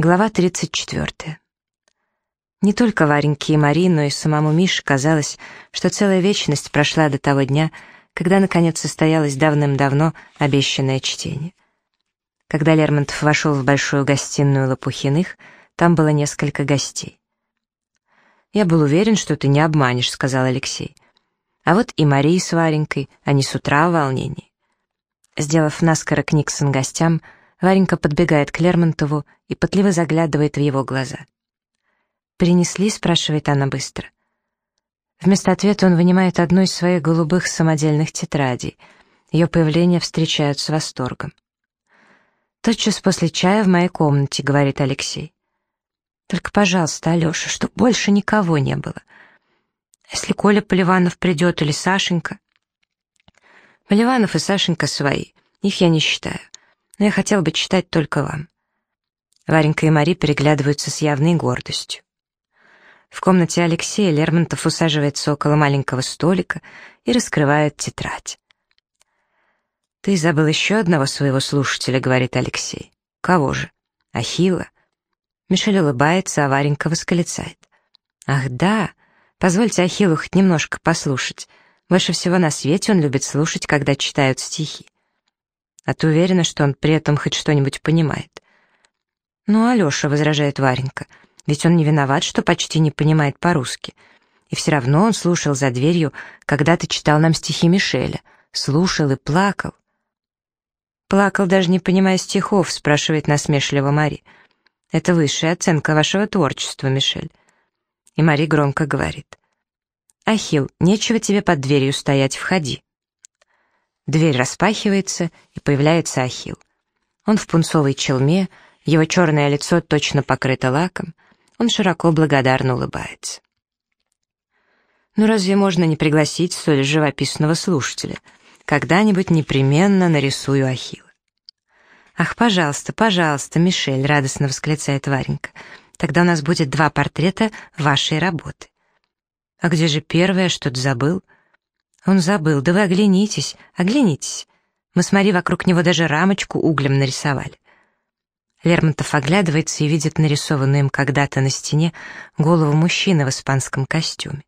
Глава 34. Не только Вареньке и Мари, но и самому Мише казалось, что целая вечность прошла до того дня, когда, наконец, состоялось давным-давно обещанное чтение. Когда Лермонтов вошел в большую гостиную Лопухиных, там было несколько гостей. «Я был уверен, что ты не обманешь», — сказал Алексей. А вот и Мария с Варенькой, они с утра в волнении. Сделав наскоро Книксон гостям, Варенька подбегает к Лермонтову и пытливо заглядывает в его глаза. «Принесли?» — спрашивает она быстро. Вместо ответа он вынимает одну из своих голубых самодельных тетрадей. Ее появление встречают с восторгом. «Тотчас после чая в моей комнате», — говорит Алексей. «Только, пожалуйста, Алеша, чтоб больше никого не было. Если Коля Поливанов придет или Сашенька...» «Поливанов и Сашенька свои, их я не считаю но я хотел бы читать только вам». Варенька и Мари переглядываются с явной гордостью. В комнате Алексея Лермонтов усаживается около маленького столика и раскрывает тетрадь. «Ты забыл еще одного своего слушателя», — говорит Алексей. «Кого же? Ахилла?» Мишель улыбается, а Варенька восклицает. «Ах, да! Позвольте Ахиллу хоть немножко послушать. Больше всего на свете он любит слушать, когда читают стихи. А ты уверена, что он при этом хоть что-нибудь понимает? Ну, Алеша, возражает Варенька, ведь он не виноват, что почти не понимает по-русски. И все равно он слушал за дверью, когда ты читал нам стихи Мишеля. Слушал и плакал. «Плакал, даже не понимая стихов», — спрашивает насмешливо Мари. «Это высшая оценка вашего творчества, Мишель». И Мари громко говорит. «Ахилл, нечего тебе под дверью стоять, входи». Дверь распахивается, и появляется Ахил. Он в пунцовой челме, его черное лицо точно покрыто лаком, он широко благодарно улыбается. Ну разве можно не пригласить столь живописного слушателя? Когда-нибудь непременно нарисую Ахилла. «Ах, пожалуйста, пожалуйста, Мишель!» — радостно восклицает Варенька. «Тогда у нас будет два портрета вашей работы». «А где же первое, что-то забыл?» Он забыл, да вы оглянитесь, оглянитесь. Мы с Мари вокруг него даже рамочку углем нарисовали. Лермонтов оглядывается и видит нарисованную им когда-то на стене голову мужчины в испанском костюме.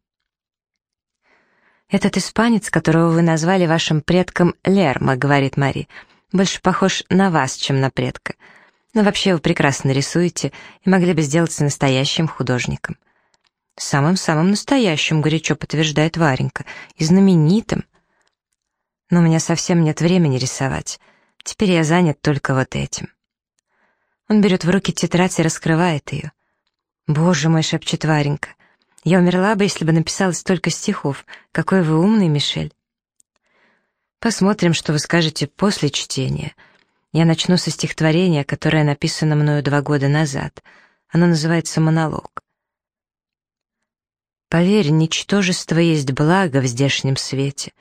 «Этот испанец, которого вы назвали вашим предком Лермо», — говорит Мари, — «больше похож на вас, чем на предка. Но вообще вы прекрасно рисуете и могли бы сделаться настоящим художником». «Самым-самым настоящим», — горячо подтверждает Варенька, — «и знаменитым». «Но у меня совсем нет времени рисовать. Теперь я занят только вот этим». Он берет в руки тетрадь и раскрывает ее. «Боже мой», — шепчет Варенька, — «я умерла бы, если бы написала столько стихов. Какой вы умный, Мишель». Посмотрим, что вы скажете после чтения. Я начну со стихотворения, которое написано мною два года назад. Оно называется «Монолог». Поверь, ничтожество есть благо в здешнем свете,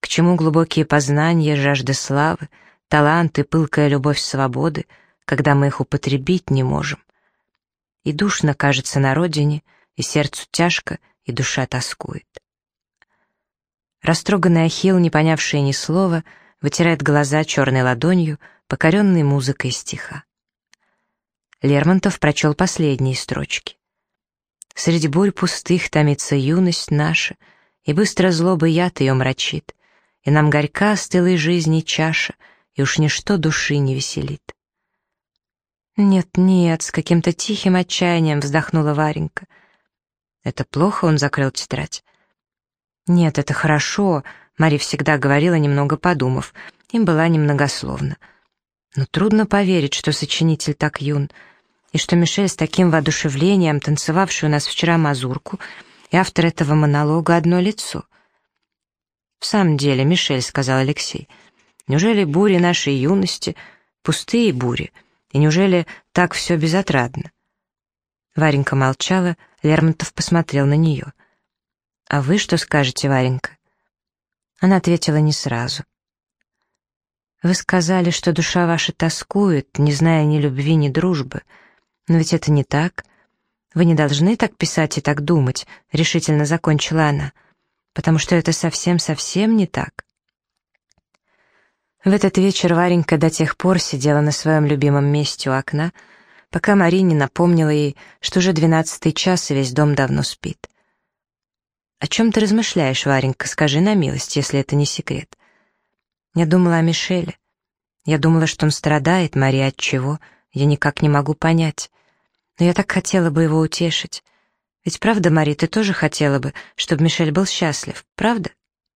к чему глубокие познания, жажда славы, талант и пылкая любовь свободы, когда мы их употребить не можем. И душно кажется на родине, и сердцу тяжко, и душа тоскует. Растроганный Ахилл, не понявший ни слова, вытирает глаза черной ладонью, покоренной музыкой стиха. Лермонтов прочел последние строчки. Среди бурь пустых томится юность наша, И быстро злоба яд ее мрачит, И нам горька стылой жизни чаша, И уж ничто души не веселит. «Нет, нет», — с каким-то тихим отчаянием вздохнула Варенька. «Это плохо?» — он закрыл тетрадь. «Нет, это хорошо», — Мария всегда говорила, немного подумав, им была немногословна. «Но трудно поверить, что сочинитель так юн и что Мишель с таким воодушевлением, танцевавший у нас вчера мазурку, и автор этого монолога одно лицо. «В самом деле, Мишель», — сказал Алексей, — «неужели бури нашей юности — пустые бури, и неужели так все безотрадно?» Варенька молчала, Лермонтов посмотрел на нее. «А вы что скажете, Варенька?» Она ответила не сразу. «Вы сказали, что душа ваша тоскует, не зная ни любви, ни дружбы». «Но ведь это не так. Вы не должны так писать и так думать», — решительно закончила она, «потому что это совсем-совсем не так». В этот вечер Варенька до тех пор сидела на своем любимом месте у окна, пока Мари не напомнила ей, что уже двенадцатый час и весь дом давно спит. «О чем ты размышляешь, Варенька, скажи на милость, если это не секрет?» Я думала о Мишеле. Я думала, что он страдает, Мария, от чего, я никак не могу понять. Но я так хотела бы его утешить. Ведь правда, Мари, ты тоже хотела бы, чтобы Мишель был счастлив, правда?